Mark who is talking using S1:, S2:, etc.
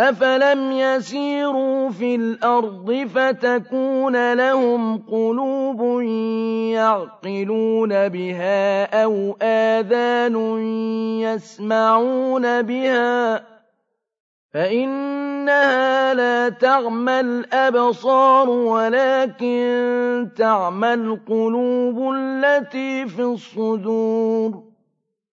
S1: أَفَلَمْ يَسِيرُوا فِي الْأَرْضِ فَتَكُونَ لَهُمْ قُلُوبٌ يَعْقِلُونَ بِهَا أَوْ آذَانٌ يَسْمَعُونَ بِهَا ۖ فَإِنَّهَا لَا تَعْمَى الْأَبْصَارُ وَلَٰكِن تَعْمَى الْقُلُوبُ الَّتِي فِي الصُّدُورِ